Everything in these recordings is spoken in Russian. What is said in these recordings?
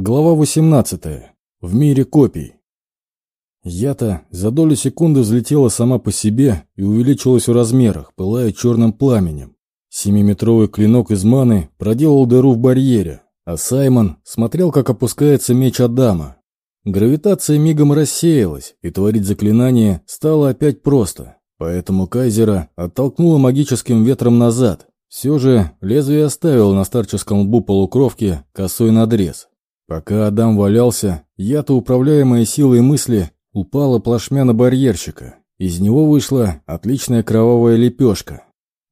Глава 18. В мире копий. Ята за долю секунды взлетела сама по себе и увеличилась в размерах, пылая черным пламенем. Семиметровый клинок из маны проделал дыру в барьере, а Саймон смотрел, как опускается меч Адама. Гравитация мигом рассеялась, и творить заклинание стало опять просто, поэтому Кайзера оттолкнула магическим ветром назад. Все же лезвие оставило на старческом лбу полукровки косой надрез. Пока Адам валялся, я-то управляемая силой мысли упала плашмя на барьерщика. Из него вышла отличная кровавая лепешка.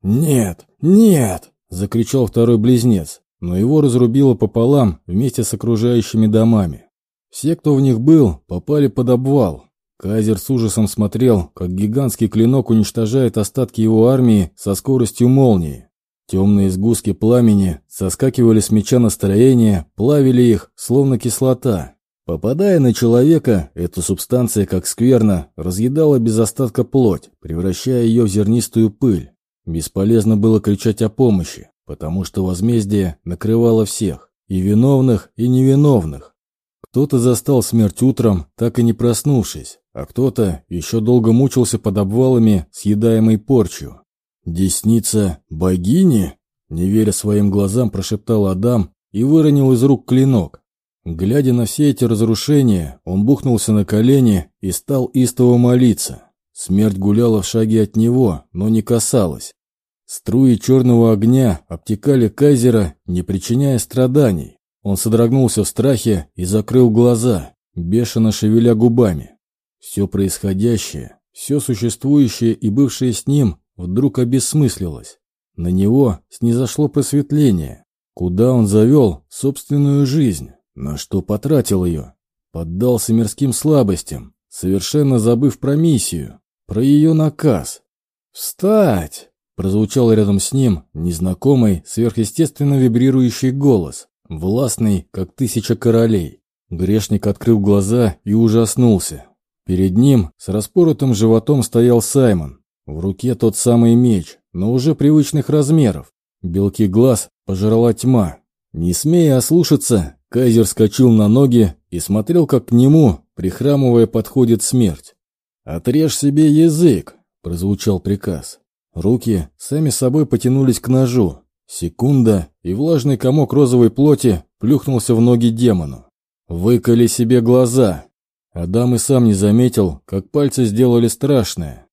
«Нет! Нет!» – закричал второй близнец, но его разрубило пополам вместе с окружающими домами. Все, кто в них был, попали под обвал. Кайзер с ужасом смотрел, как гигантский клинок уничтожает остатки его армии со скоростью молнии. Темные сгустки пламени соскакивали с меча настроения, плавили их, словно кислота. Попадая на человека, эта субстанция, как скверно, разъедала без остатка плоть, превращая ее в зернистую пыль. Бесполезно было кричать о помощи, потому что возмездие накрывало всех, и виновных, и невиновных. Кто-то застал смерть утром, так и не проснувшись, а кто-то еще долго мучился под обвалами, съедаемой порчью. «Десница богини?» Не веря своим глазам, прошептал Адам и выронил из рук клинок. Глядя на все эти разрушения, он бухнулся на колени и стал истово молиться. Смерть гуляла в шаге от него, но не касалась. Струи черного огня обтекали Кайзера, не причиняя страданий. Он содрогнулся в страхе и закрыл глаза, бешено шевеля губами. Все происходящее, все существующее и бывшее с ним вдруг обессмыслилось. На него снизошло просветление. Куда он завел собственную жизнь? На что потратил ее? Поддался мирским слабостям, совершенно забыв про миссию, про ее наказ. «Встать!» – прозвучал рядом с ним незнакомый, сверхъестественно вибрирующий голос, властный, как тысяча королей. Грешник открыл глаза и ужаснулся. Перед ним с распоротым животом стоял Саймон, в руке тот самый меч, но уже привычных размеров. Белки глаз пожрала тьма. Не смея ослушаться, Кайзер скочил на ноги и смотрел, как к нему, прихрамывая, подходит смерть. «Отрежь себе язык!» – прозвучал приказ. Руки сами собой потянулись к ножу. Секунда, и влажный комок розовой плоти плюхнулся в ноги демону. «Выколи себе глаза!» Адам и сам не заметил, как пальцы сделали страшное.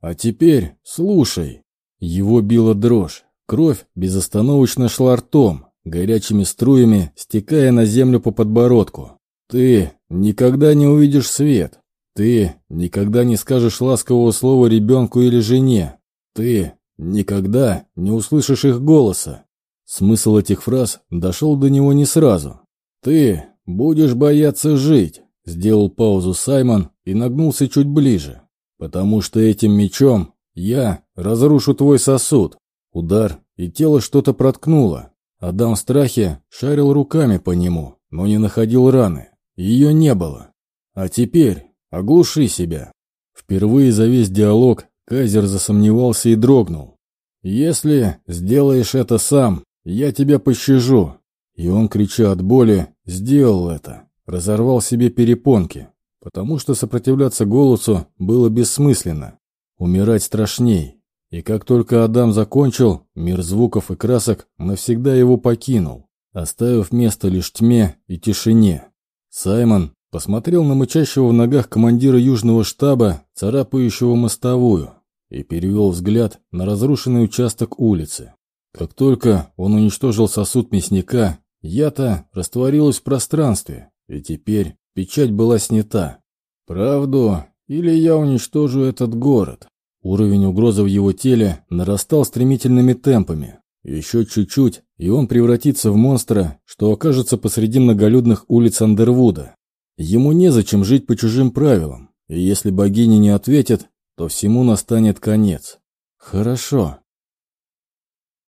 А теперь слушай. Его била дрожь. Кровь безостановочно шла ртом, горячими струями, стекая на землю по подбородку. Ты никогда не увидишь свет. Ты никогда не скажешь ласкового слова ребенку или жене. Ты никогда не услышишь их голоса. Смысл этих фраз дошел до него не сразу. Ты будешь бояться жить, сделал паузу Саймон и нагнулся чуть ближе. Потому что этим мечом я разрушу твой сосуд. Удар, и тело что-то проткнуло. Адам в страхе шарил руками по нему, но не находил раны. Ее не было. А теперь оглуши себя. Впервые за весь диалог Кайзер засомневался и дрогнул. «Если сделаешь это сам, я тебя пощажу». И он, крича от боли, сделал это. Разорвал себе перепонки потому что сопротивляться голосу было бессмысленно. Умирать страшней. И как только Адам закончил, мир звуков и красок навсегда его покинул, оставив место лишь тьме и тишине. Саймон посмотрел на мычащего в ногах командира южного штаба, царапающего мостовую, и перевел взгляд на разрушенный участок улицы. Как только он уничтожил сосуд мясника, ята растворилась в пространстве, и теперь Печать была снята. Правду, или я уничтожу этот город. Уровень угрозы в его теле нарастал стремительными темпами. Еще чуть-чуть, и он превратится в монстра, что окажется посреди многолюдных улиц Андервуда. Ему незачем жить по чужим правилам, и если богини не ответят, то всему настанет конец. Хорошо.